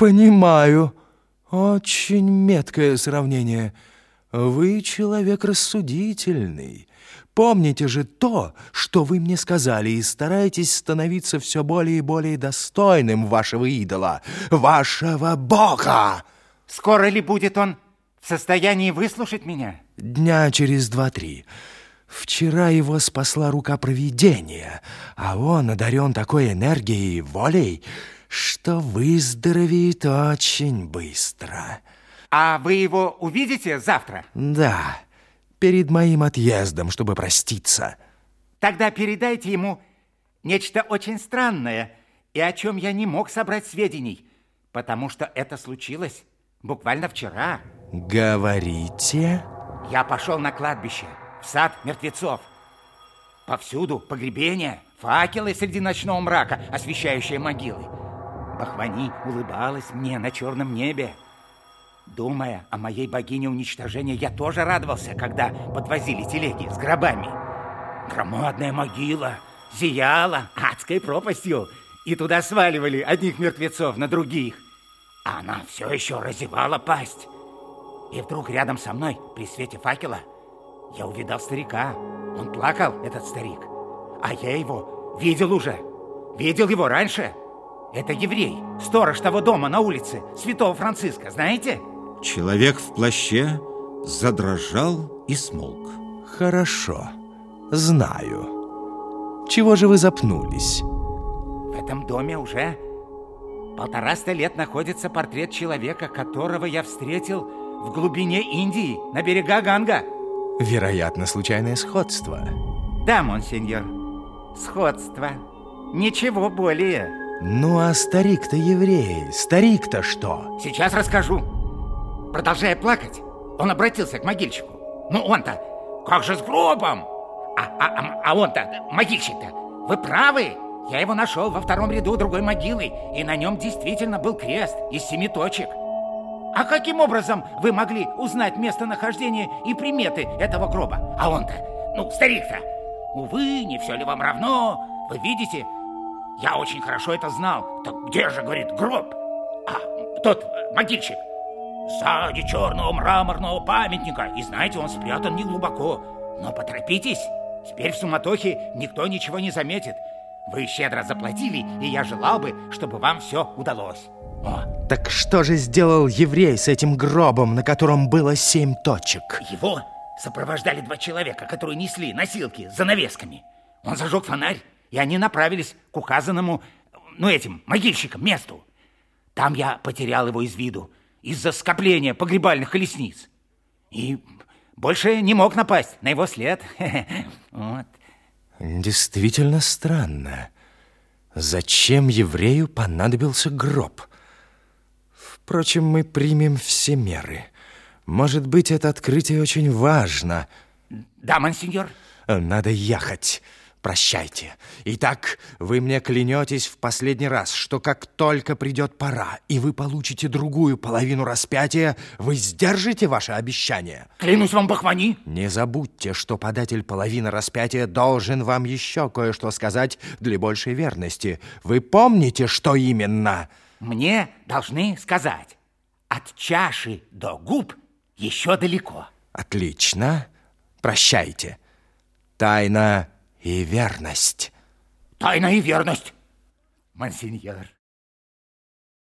Понимаю. Очень меткое сравнение. Вы человек рассудительный. Помните же то, что вы мне сказали, и старайтесь становиться все более и более достойным вашего идола, вашего бога. Скоро ли будет он в состоянии выслушать меня? Дня через два-три. Вчера его спасла рука провидения, а он одарен такой энергией и волей, что выздоровеет очень быстро. А вы его увидите завтра? Да, перед моим отъездом, чтобы проститься. Тогда передайте ему нечто очень странное, и о чем я не мог собрать сведений, потому что это случилось буквально вчера. Говорите? Я пошел на кладбище в сад мертвецов. Повсюду погребения, факелы среди ночного мрака, освещающие могилы. Бахвани улыбалась мне на черном небе. Думая о моей богине уничтожения, я тоже радовался, когда подвозили телеги с гробами. Громадная могила зияла адской пропастью, и туда сваливали одних мертвецов на других. А она все еще разевала пасть. И вдруг рядом со мной, при свете факела, я увидал старика. Он плакал, этот старик. А я его видел уже. Видел его раньше. Это еврей, сторож того дома на улице Святого Франциска, знаете? Человек в плаще задрожал и смолк. Хорошо, знаю. Чего же вы запнулись? В этом доме уже полтораста лет находится портрет человека, которого я встретил в глубине Индии, на берега Ганга. Вероятно, случайное сходство. Да, монсеньор, сходство. Ничего более. Ну, а старик-то еврей. Старик-то что? Сейчас расскажу. Продолжая плакать, он обратился к могильщику. Ну, он-то, как же с гробом? А, а, а, а он-то, могильщик-то, вы правы. Я его нашел во втором ряду другой могилы, и на нем действительно был крест из семи точек. А каким образом вы могли узнать местонахождение и приметы этого гроба? А он-то, ну, старик-то, увы, не все ли вам равно? Вы видите, я очень хорошо это знал. Так где же, говорит, гроб? А, тот могильщик. Сзади черного мраморного памятника. И знаете, он спрятан не глубоко. Но поторопитесь, теперь в суматохе никто ничего не заметит. Вы щедро заплатили, и я желал бы, чтобы вам все удалось. О. Так что же сделал еврей с этим гробом, на котором было семь точек? Его сопровождали два человека, которые несли носилки с занавесками. Он зажег фонарь, и они направились к указанному, ну, этим, могильщикам, месту. Там я потерял его из виду из-за скопления погребальных колесниц. И больше не мог напасть на его след. Вот. Действительно странно. Зачем еврею понадобился гроб? Впрочем, мы примем все меры. Может быть, это открытие очень важно. Да, мансиньор. Надо ехать. Прощайте. Итак, вы мне клянетесь в последний раз, что как только придет пора, и вы получите другую половину распятия, вы сдержите ваше обещание. Клянусь вам, Бахвани. Не забудьте, что податель половины распятия должен вам еще кое-что сказать для большей верности. Вы помните, что именно? Мне должны сказать. От чаши до губ еще далеко. Отлично. Прощайте. Тайна и верность. Тайна и верность, монсеньор.